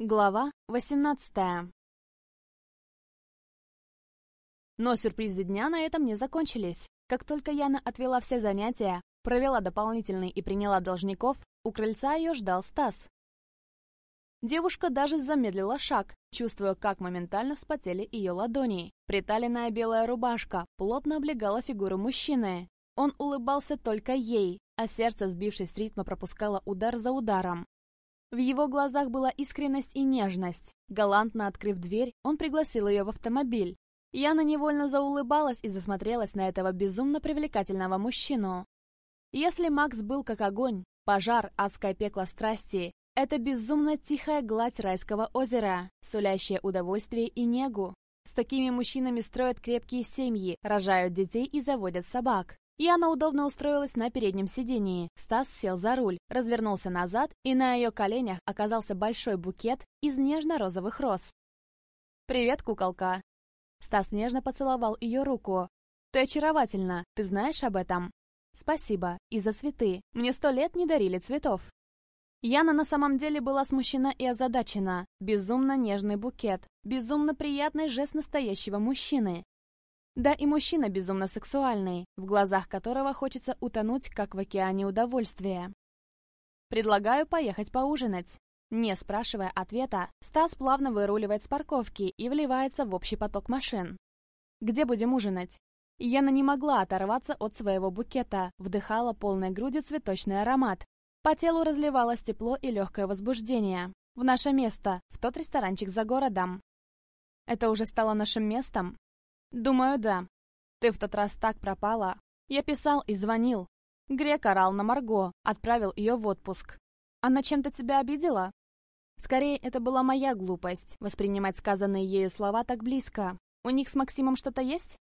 Глава 18 Но сюрпризы дня на этом не закончились. Как только Яна отвела все занятия, провела дополнительный и приняла должников, у крыльца ее ждал Стас. Девушка даже замедлила шаг, чувствуя, как моментально вспотели ее ладони. Приталенная белая рубашка плотно облегала фигуру мужчины. Он улыбался только ей, а сердце, сбившись с ритма, пропускало удар за ударом. В его глазах была искренность и нежность. Галантно открыв дверь, он пригласил ее в автомобиль. Яна невольно заулыбалась и засмотрелась на этого безумно привлекательного мужчину. Если Макс был как огонь, пожар, адское пекло страсти, это безумно тихая гладь райского озера, сулящая удовольствие и негу. С такими мужчинами строят крепкие семьи, рожают детей и заводят собак. Яна удобно устроилась на переднем сидении. Стас сел за руль, развернулся назад, и на ее коленях оказался большой букет из нежно-розовых роз. «Привет, куколка!» Стас нежно поцеловал ее руку. «Ты очаровательна, ты знаешь об этом?» «Спасибо, и за цветы. Мне сто лет не дарили цветов». Яна на самом деле была смущена и озадачена. Безумно нежный букет, безумно приятный жест настоящего мужчины. Да и мужчина безумно сексуальный, в глазах которого хочется утонуть, как в океане удовольствия. Предлагаю поехать поужинать. Не спрашивая ответа, Стас плавно выруливает с парковки и вливается в общий поток машин. Где будем ужинать? Яна не могла оторваться от своего букета, вдыхала полной грудью цветочный аромат. По телу разливалось тепло и легкое возбуждение. В наше место, в тот ресторанчик за городом. Это уже стало нашим местом? «Думаю, да. Ты в тот раз так пропала. Я писал и звонил. Грек орал на Марго, отправил ее в отпуск. Она чем-то тебя обидела?» Скорее, это была моя глупость, воспринимать сказанные ею слова так близко. У них с Максимом что-то есть?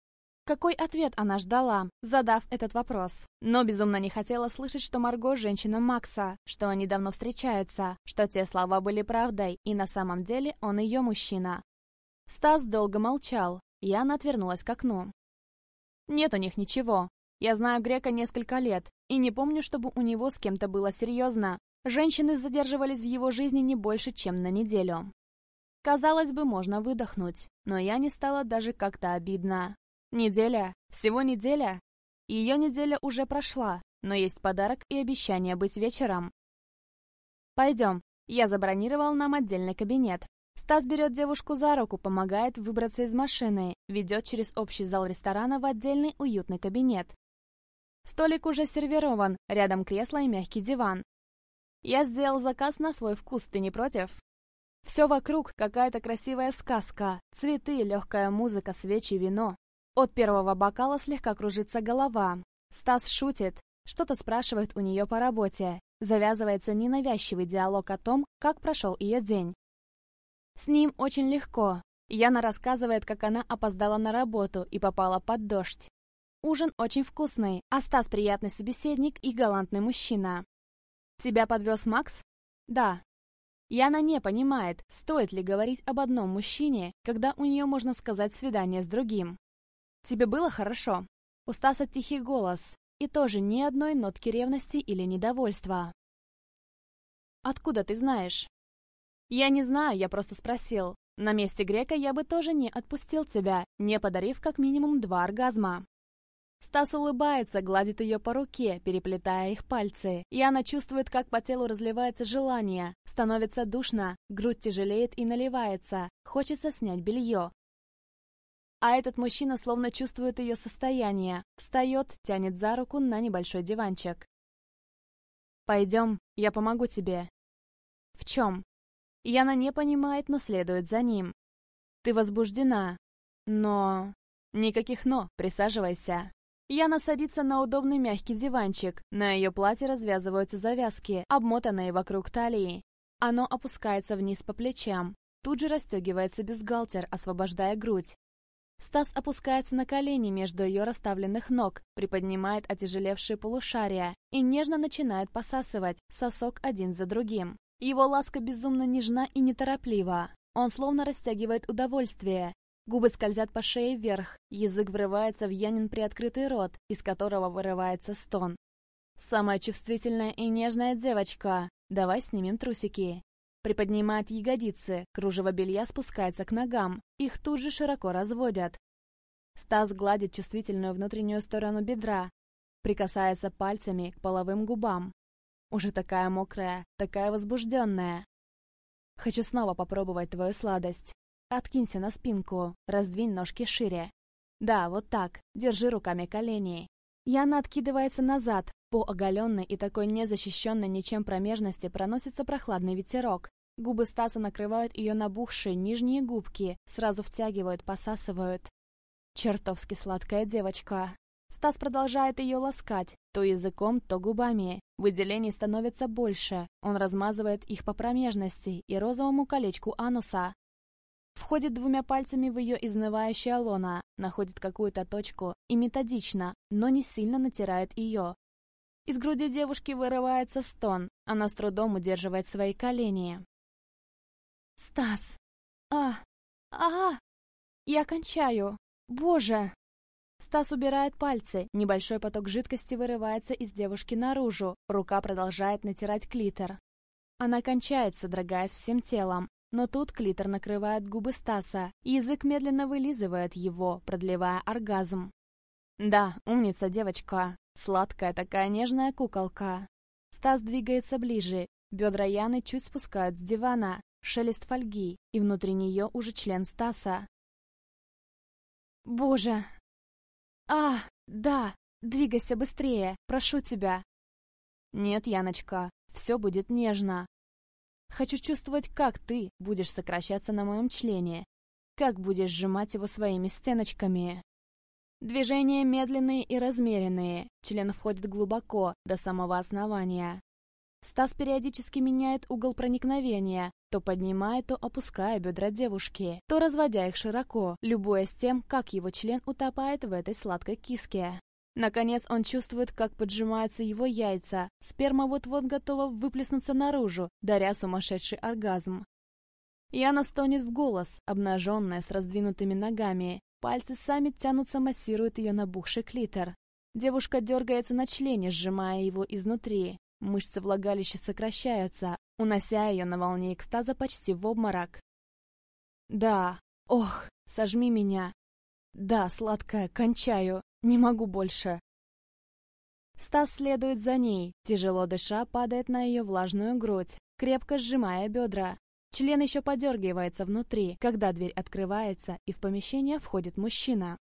Какой ответ она ждала, задав этот вопрос? Но безумно не хотела слышать, что Марго – женщина Макса, что они давно встречаются, что те слова были правдой, и на самом деле он ее мужчина. Стас долго молчал, Яна отвернулась к окну. «Нет у них ничего. Я знаю Грека несколько лет, и не помню, чтобы у него с кем-то было серьезно. Женщины задерживались в его жизни не больше, чем на неделю. Казалось бы, можно выдохнуть, но я не стала даже как-то обидно. Неделя? Всего неделя? Ее неделя уже прошла, но есть подарок и обещание быть вечером. Пойдем, я забронировал нам отдельный кабинет. Стас берет девушку за руку, помогает выбраться из машины, ведет через общий зал ресторана в отдельный уютный кабинет. Столик уже сервирован, рядом кресло и мягкий диван. Я сделал заказ на свой вкус, ты не против? Все вокруг какая-то красивая сказка, цветы, легкая музыка, свечи, вино. От первого бокала слегка кружится голова. Стас шутит, что-то спрашивает у нее по работе. Завязывается ненавязчивый диалог о том, как прошел ее день. С ним очень легко. Яна рассказывает, как она опоздала на работу и попала под дождь. Ужин очень вкусный, а Стас приятный собеседник и галантный мужчина. Тебя подвез Макс? Да. Яна не понимает, стоит ли говорить об одном мужчине, когда у нее можно сказать свидание с другим. Тебе было хорошо? У Стаса тихий голос, и тоже ни одной нотки ревности или недовольства. Откуда ты знаешь? «Я не знаю, я просто спросил. На месте грека я бы тоже не отпустил тебя, не подарив как минимум два оргазма». Стас улыбается, гладит ее по руке, переплетая их пальцы, и она чувствует, как по телу разливается желание, становится душно, грудь тяжелеет и наливается, хочется снять белье. А этот мужчина словно чувствует ее состояние, встает, тянет за руку на небольшой диванчик. «Пойдем, я помогу тебе». «В чем?» Яна не понимает, но следует за ним. Ты возбуждена. Но... Никаких «но», присаживайся. Яна садится на удобный мягкий диванчик. На ее платье развязываются завязки, обмотанные вокруг талии. Оно опускается вниз по плечам. Тут же расстегивается бюстгальтер, освобождая грудь. Стас опускается на колени между ее расставленных ног, приподнимает отяжелевшие полушария и нежно начинает посасывать сосок один за другим. Его ласка безумно нежна и нетороплива. Он словно растягивает удовольствие. Губы скользят по шее вверх, язык врывается в Янин приоткрытый рот, из которого вырывается стон. «Самая чувствительная и нежная девочка. Давай снимем трусики». приподнимает ягодицы, кружево белья спускается к ногам, их тут же широко разводят. Стас гладит чувствительную внутреннюю сторону бедра, прикасается пальцами к половым губам. Уже такая мокрая, такая возбужденная. Хочу снова попробовать твою сладость. Откинься на спинку, раздвинь ножки шире. Да, вот так, держи руками колени. Яна откидывается назад, по оголенной и такой незащищенной ничем промежности проносится прохладный ветерок. Губы Стаса накрывают ее набухшие нижние губки, сразу втягивают, посасывают. Чертовски сладкая девочка. Стас продолжает ее ласкать, то языком, то губами. Выделений становится больше. Он размазывает их по промежности и розовому колечку ануса. Входит двумя пальцами в ее изнывающее лоно, находит какую-то точку и методично, но не сильно натирает ее. Из груди девушки вырывается стон, она с трудом удерживает свои колени. «Стас! А! А! Я кончаю! Боже!» Стас убирает пальцы, небольшой поток жидкости вырывается из девушки наружу, рука продолжает натирать клитор. Она кончается, дрогаясь всем телом, но тут клитор накрывает губы Стаса, и язык медленно вылизывает его, продлевая оргазм. «Да, умница девочка, сладкая такая нежная куколка». Стас двигается ближе, бедра Яны чуть спускают с дивана, шелест фольги, и внутри нее уже член Стаса. «Боже, «А, да, двигайся быстрее, прошу тебя». «Нет, Яночка, все будет нежно. Хочу чувствовать, как ты будешь сокращаться на моем члене, как будешь сжимать его своими стеночками». Движения медленные и размеренные, член входит глубоко, до самого основания. Стас периодически меняет угол проникновения, то поднимая, то опуская бедра девушки, то разводя их широко, любуясь тем, как его член утопает в этой сладкой киске. Наконец он чувствует, как поджимаются его яйца. Сперма вот-вот готова выплеснуться наружу, даря сумасшедший оргазм. Яна стонет в голос, обнаженная с раздвинутыми ногами. Пальцы сами тянутся, массируют ее набухший клитор. Девушка дергается на члене, сжимая его изнутри. Мышцы влагалища сокращаются, унося ее на волне экстаза почти в обморок. «Да, ох, сожми меня. Да, сладкая, кончаю, не могу больше». Стас следует за ней, тяжело дыша, падает на ее влажную грудь, крепко сжимая бедра. Член еще подергивается внутри, когда дверь открывается, и в помещение входит мужчина.